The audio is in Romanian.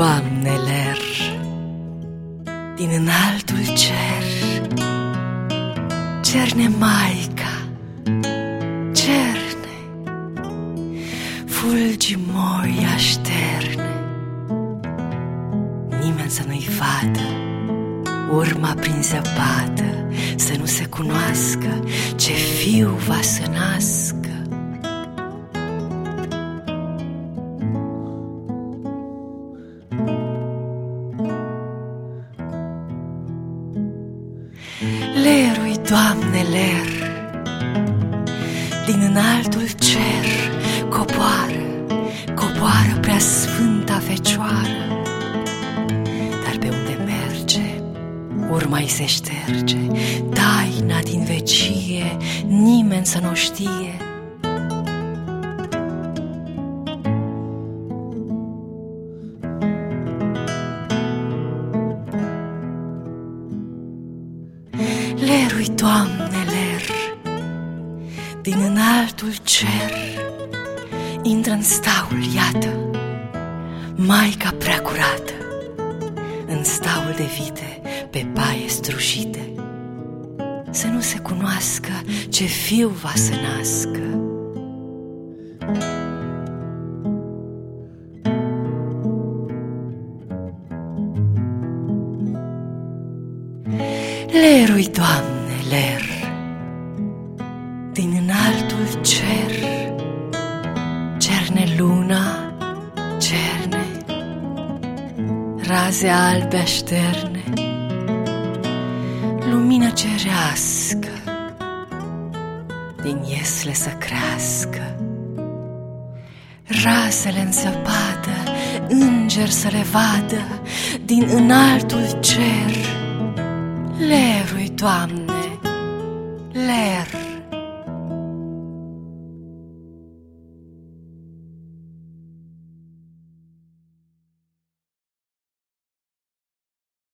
Doamne, ler. Din înaltul cer. Cerne Maica. Cerne. Fulgi moi așterne. Nimeni să nu-i vadă. Urma prin zăpadă Să nu se cunoască Ce fiu va să nască Lerui, Doamne, ler. Din înaltul cer Coboară, coboară Prea sfânta fecioară. Dar pe unde merge Urma-i se șterge. Taina din vecie Nimeni să nu știe Lerui, Doamne, ler. Din înaltul cer Intră în staul, iată Maica prea curată În staul de vite Pe paie strușite Să nu se cunoască Ce fiu va să nască Lerui, Doamne, ler. Din înaltul cer Cerne luna, cerne Raze albe așterne Lumină cerească Din iesle să crească Razele în zăpadă Înger să le vadă Din înaltul cer Lerui, Doamne, ler